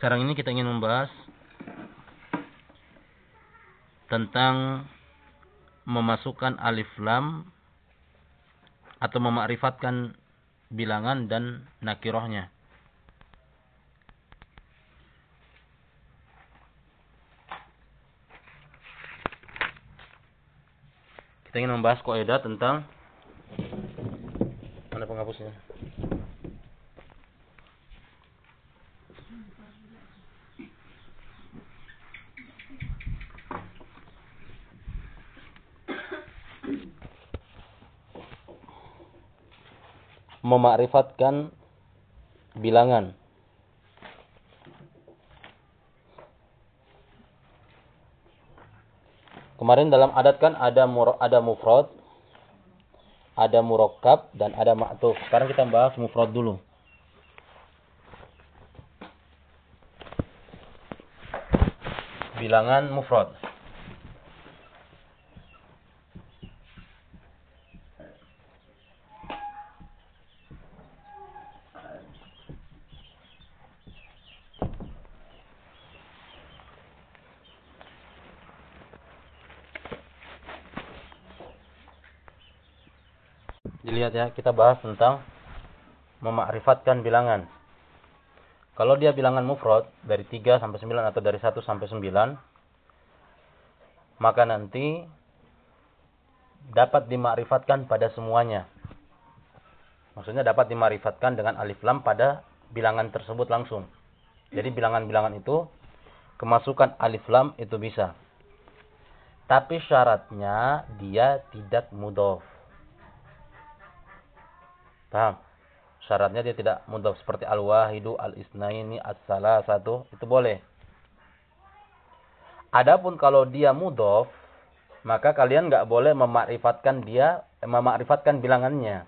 Sekarang ini kita ingin membahas tentang memasukkan alif lam atau memakrifatkan bilangan dan nakirohnya. Kita ingin membahas kaidah tentang mana penghapusnya? Memakrifatkan bilangan. Kemarin dalam adat kan ada mur, ada mufrad, ada murakkab dan ada ma'tuf. Sekarang kita bahas mufrad dulu. Bilangan mufrad. Dilihat ya, kita bahas tentang memakrifatkan bilangan. Kalau dia bilangan mufrad dari 3 sampai 9 atau dari 1 sampai 9, maka nanti dapat dimakrifatkan pada semuanya. Maksudnya dapat dimakrifatkan dengan alif lam pada bilangan tersebut langsung. Jadi bilangan-bilangan itu kemasukan alif lam itu bisa. Tapi syaratnya dia tidak mudhof. Paham? Syaratnya dia tidak mudhaf seperti al-wahidu, al-isnaini, as-salah satu itu boleh. Adapun kalau dia mudhaf, maka kalian nggak boleh memakrifatkan dia, memakrifatkan bilangannya.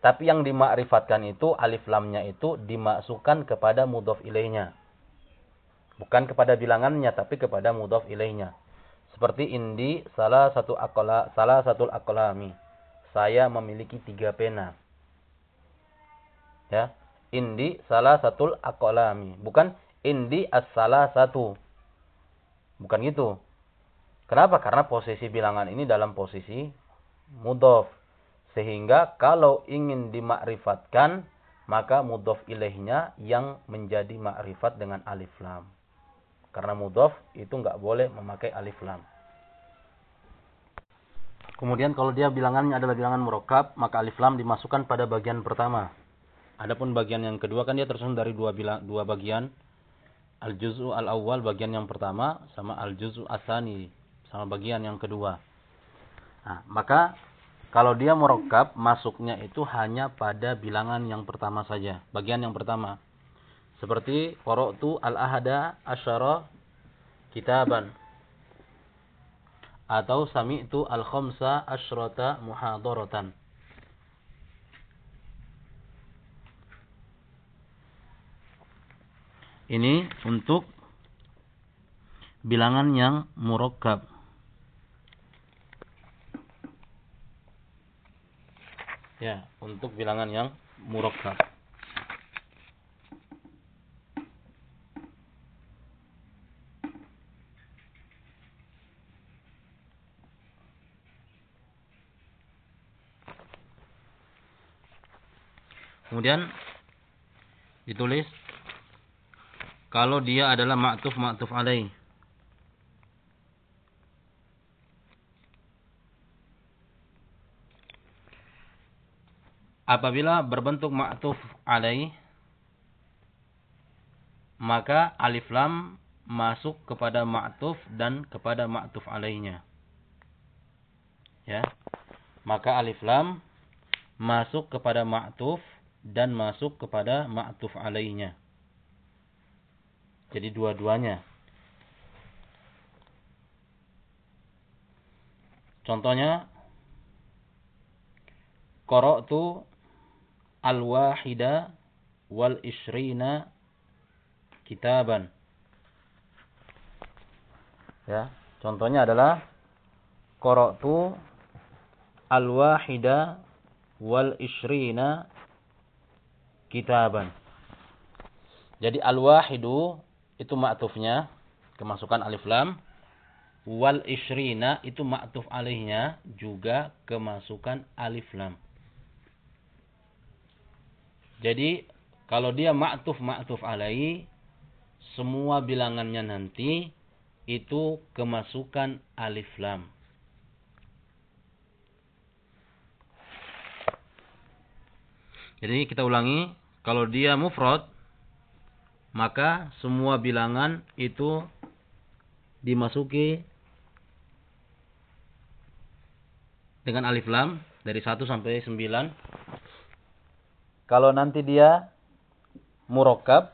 Tapi yang dimakrifatkan itu alif lamnya itu dimasukkan kepada mudhaf ilaihnya. Bukan kepada bilangannya tapi kepada mudhaf ilaihnya. Seperti indi salah satu akola, salah satu akolami saya memiliki tiga pena. Ya, indi salah satu akolami, bukan indi as satu. Bukan gitu. Kenapa? Karena posisi bilangan ini dalam posisi mudof. Sehingga kalau ingin dimakrifatkan, maka mudof ilaihnya yang menjadi makrifat dengan alif lam. Karena mudof itu nggak boleh memakai alif lam. Kemudian kalau dia bilangannya adalah bilangan murakkab, maka alif lam dimasukkan pada bagian pertama. Adapun bagian yang kedua kan dia tersusun dari dua bilang, dua bagian. Al-juz'u al-awwal bagian yang pertama sama al-juz'u asani sama bagian yang kedua. Nah, maka kalau dia murakkab masuknya itu hanya pada bilangan yang pertama saja, bagian yang pertama. Seperti qara'tu al-ahada asyara kitaban atau sami'tu al-khamsa asyrata muhadaratan. Ini untuk bilangan yang murakkab. Ya, untuk bilangan yang murakkab. Kemudian ditulis kalau dia adalah ma'tuf ma'tuf alaih. Apabila berbentuk ma'tuf alaih maka alif lam masuk kepada ma'tuf dan kepada ma'tuf alaihnya. Ya. Maka alif lam masuk kepada ma'tuf dan masuk kepada ma'tuf alainya. Jadi dua-duanya. Contohnya qara'tu al-wahida wal ishrina kitaban. Ya, contohnya adalah qara'tu al-wahida wal ishrina kitaban. Jadi al-wahidu itu ma'tufnya kemasukan alif lam. Wal ishrina itu ma'tuf alihnya juga kemasukan alif lam. Jadi kalau dia ma'tuf ma'tuf alaih semua bilangannya nanti itu kemasukan alif lam. Jadi kita ulangi, kalau dia mufrad maka semua bilangan itu dimasuki dengan alif lam dari 1 sampai 9. Kalau nanti dia murakkab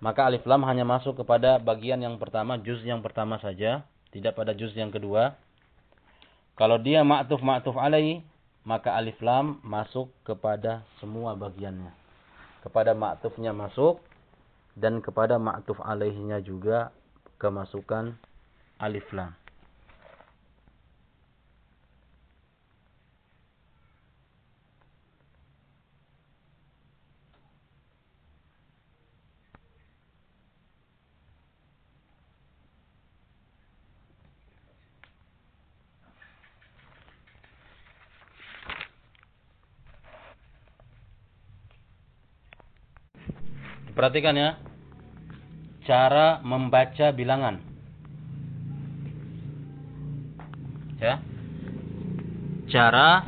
maka alif lam hanya masuk kepada bagian yang pertama, juz yang pertama saja, tidak pada juz yang kedua. Kalau dia ma'tuf ma'tuf alai, maka alif lam masuk kepada semua bagiannya. Kepada ma'tufnya masuk dan kepada ma'tuf alaihinya juga kemasukan alif lam. Perhatikan ya. Cara membaca bilangan. Ya. Cara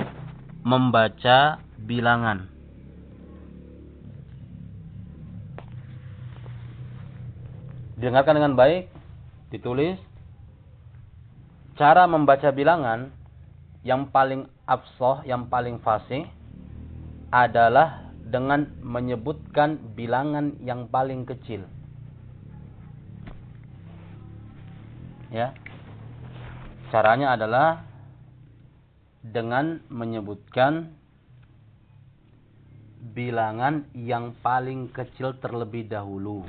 membaca bilangan. Dengarkan dengan baik, ditulis. Cara membaca bilangan yang paling absoh, yang paling fasih adalah dengan menyebutkan bilangan yang paling kecil. Ya. Caranya adalah dengan menyebutkan bilangan yang paling kecil terlebih dahulu.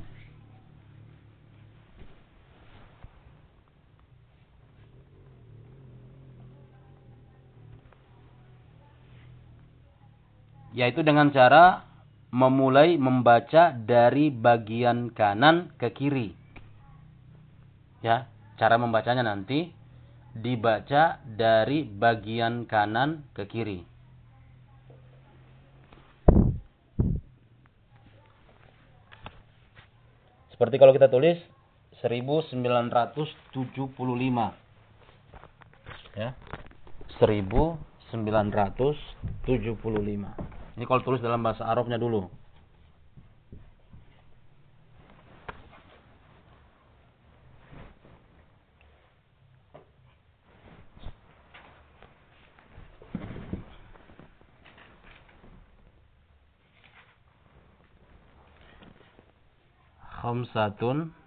Yaitu dengan cara memulai membaca dari bagian kanan ke kiri. Ya, cara membacanya nanti dibaca dari bagian kanan ke kiri. Seperti kalau kita tulis 1975. Ya. 1975. Ini kalau tulis dalam bahasa Arabnya dulu. Khamsatun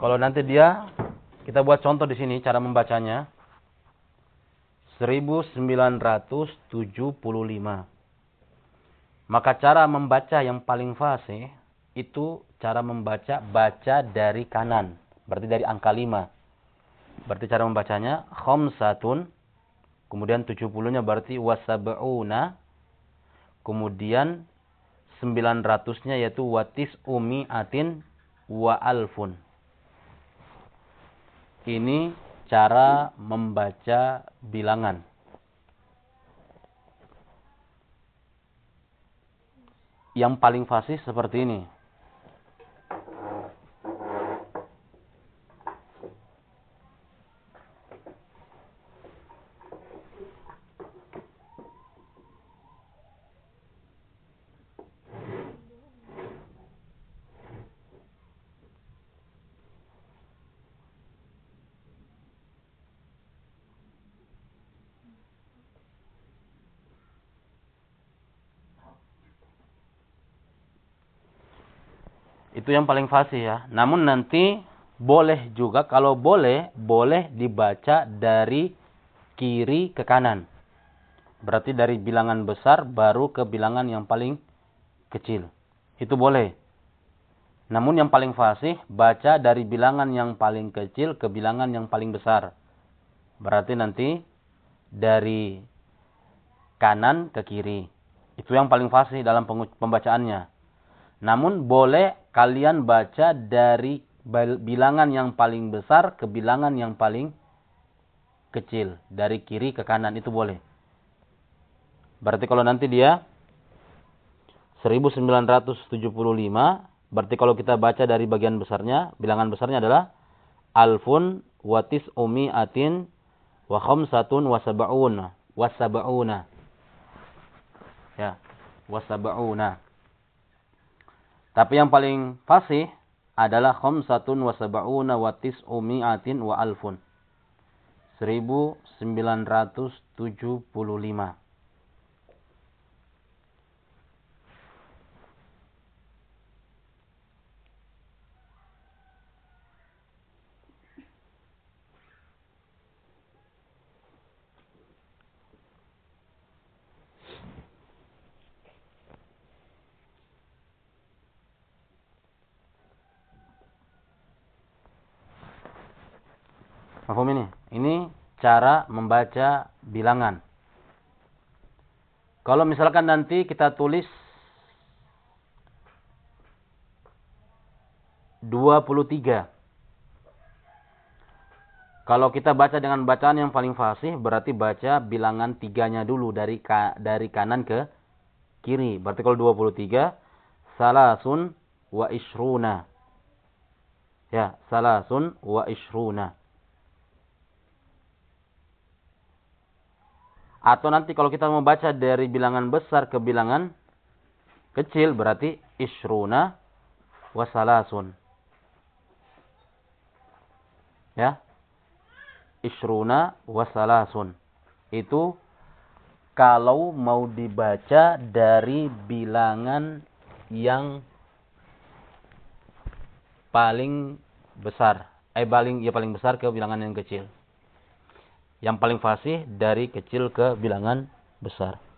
Kalau nanti dia kita buat contoh di sini cara membacanya. 1975. Maka cara membaca yang paling fasih itu cara membaca baca dari kanan. Berarti dari angka 5. Berarti cara membacanya khamsatun. Kemudian 70-nya berarti wasab'una. Kemudian 900-nya yaitu watis umi'atin wa alfun. Ini cara membaca bilangan. Yang paling fasih seperti ini. Itu yang paling fasih ya. Namun nanti boleh juga kalau boleh boleh dibaca dari kiri ke kanan. Berarti dari bilangan besar baru ke bilangan yang paling kecil. Itu boleh. Namun yang paling fasih baca dari bilangan yang paling kecil ke bilangan yang paling besar. Berarti nanti dari kanan ke kiri. Itu yang paling fasih dalam pembacaannya. Namun boleh kalian baca dari bilangan yang paling besar ke bilangan yang paling kecil. Dari kiri ke kanan itu boleh. Berarti kalau nanti dia 1975, berarti kalau kita baca dari bagian besarnya, bilangan besarnya adalah alfun watis umi atin wa khamsatun wa sab'una wa sab'una. Ya, wa sab'una. Tapi yang paling fasih adalah khamsatun wa sab'una wa tis'u mi'atin wa alfun. 1975. Mahfum ini? Ini cara membaca bilangan. Kalau misalkan nanti kita tulis 23. Kalau kita baca dengan bacaan yang paling fasih, berarti baca bilangan tiganya dulu dari ka, dari kanan ke kiri. Berarti kalau 23, salasun wa ishruna. Ya, salasun wa ishruna. Atau nanti kalau kita membaca dari bilangan besar ke bilangan kecil berarti isruna wasalasun. Ya. Isruna wasalasun. Itu kalau mau dibaca dari bilangan yang paling besar. Eh paling ya paling besar ke bilangan yang kecil yang paling fasih dari kecil ke bilangan besar.